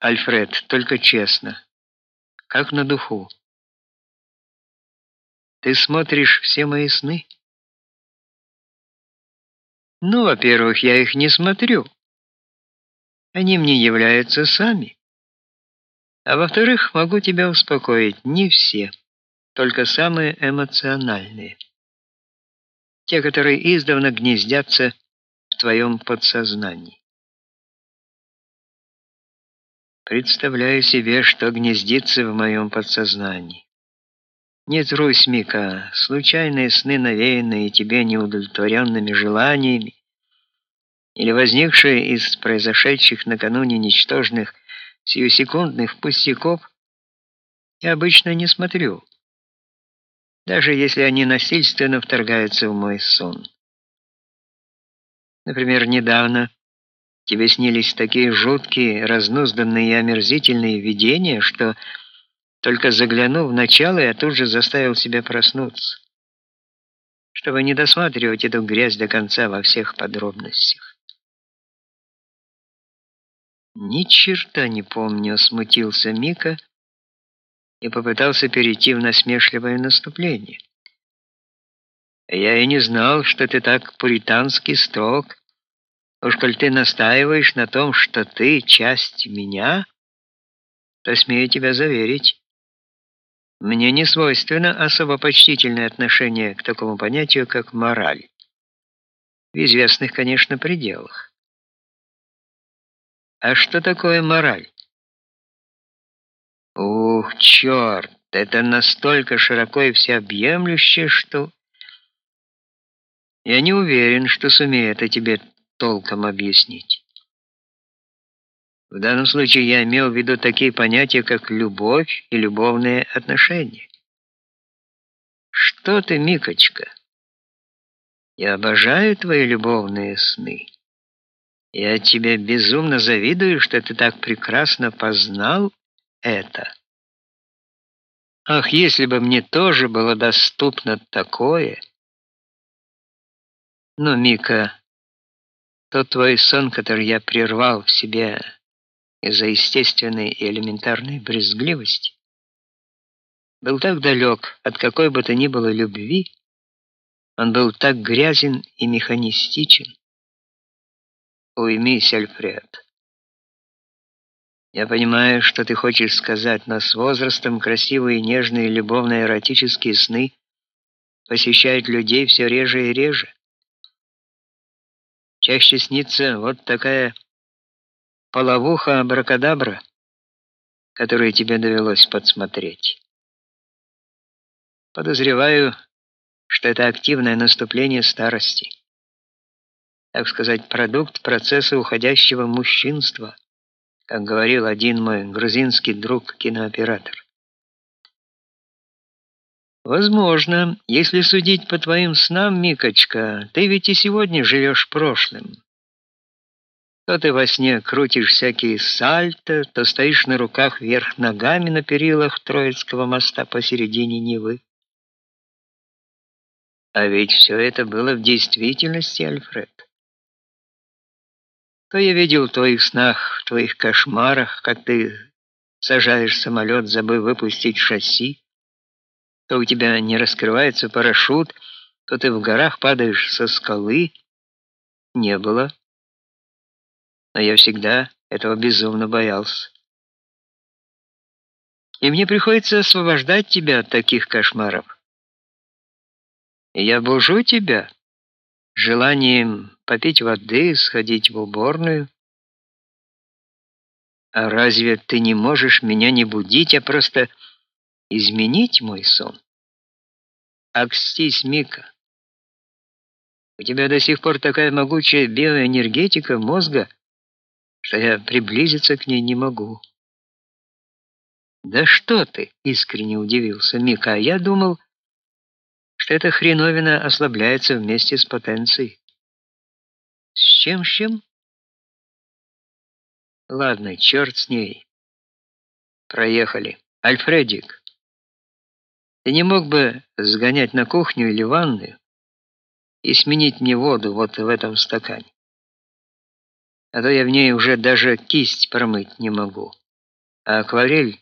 Альфред, только честно, как на духу. Ты смотришь все мои сны? Ну, во-первых, я их не смотрю. Они мне являются сами. А во-вторых, могу тебя успокоить, не все, только самые эмоциональные. Те, которые издавна гнездятся в твоем подсознании. Представляю себе, что гнездится в моем подсознании. Не трусь, Мика, случайные сны, навеянные тебе неудовлетворенными желаниями, или возникшие из произошедших накануне ничтожных сиюсекундных пустяков, я обычно не смотрю, даже если они насильственно вторгаются в мой сон. Например, недавно тебе снились такие жуткие, разнузданные и омерзительные видения, что только заглянув в начало, я тут же заставил себя проснуться, чтобы не досматривать эту грязь до конца во всех подробностях. Ни черта не помню, смутился Мика и попытался перейти в насмешливое наступление. Я и не знал, что ты так пуритански строг. Уж коль ты настаиваешь на том, что ты часть меня, то смею тебя заверить, мне не свойственно особо почтительное отношение к такому понятию, как мораль. В известных, конечно, пределах. А что такое мораль? Ух, черт, это настолько широко и всеобъемлюще, что я не уверен, что сумею это тебе толком объяснить. В данном случае я имел в виду такие понятия, как любовь и любовные отношения. Что ты, Микочка? Я обожаю твои любовные сны. Я тебе безумно завидую, что ты так прекрасно познал это. Ах, если бы мне тоже было доступно такое. Но, Мика, тот твой сон, который я прервал в себе, из-за естественной и элементарной брезгливости, был так далек от какой бы то ни было любви, он был так грязен и механистичен. Уймись, Альфред. Я понимаю, что ты хочешь сказать, но с возрастом красивые, нежные, любовно-эротические сны посещают людей все реже и реже. Чаще снится вот такая половуха абракадабра, которую тебе довелось подсмотреть. Подозреваю, что это активное наступление старости. Так сказать, продукт процесса уходящего мужчинства, как говорил один мой грузинский друг-кинооператор. Возможно, если судить по твоим снам, Микочка, ты ведь и сегодня живешь прошлым. То ты во сне крутишь всякие сальто, то стоишь на руках вверх ногами на перилах Троицкого моста посередине Невы. А ведь все это было в действительности, Альфред. То я видел в твоих снах, в твоих кошмарах, как ты сажаешь самолет, забыв выпустить шасси, то у тебя не раскрывается парашют, то ты в горах падаешь со скалы. Не было но я всегда этого безумно боялся. И мне приходится освобождать тебя от таких кошмаров. И я бужу тебя желанием попить воды, сходить в уборную. А разве ты не можешь меня не будить, а просто изменить мой сон? Акстись, Мика. У тебя до сих пор такая могучая биоэнергетика мозга, что я приблизиться к ней не могу. Да что ты, искренне удивился Мика. Я думал, что эта хреновина ослабляется вместе с потенцией. С чем, с чем? Ладно, черт с ней. Проехали. Альфредик, ты не мог бы сгонять на кухню или ванную и сменить мне воду вот в этом стакане? а то я в ней уже даже кисть промыть не могу. А акварель